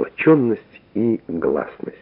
сплоченность и гласность.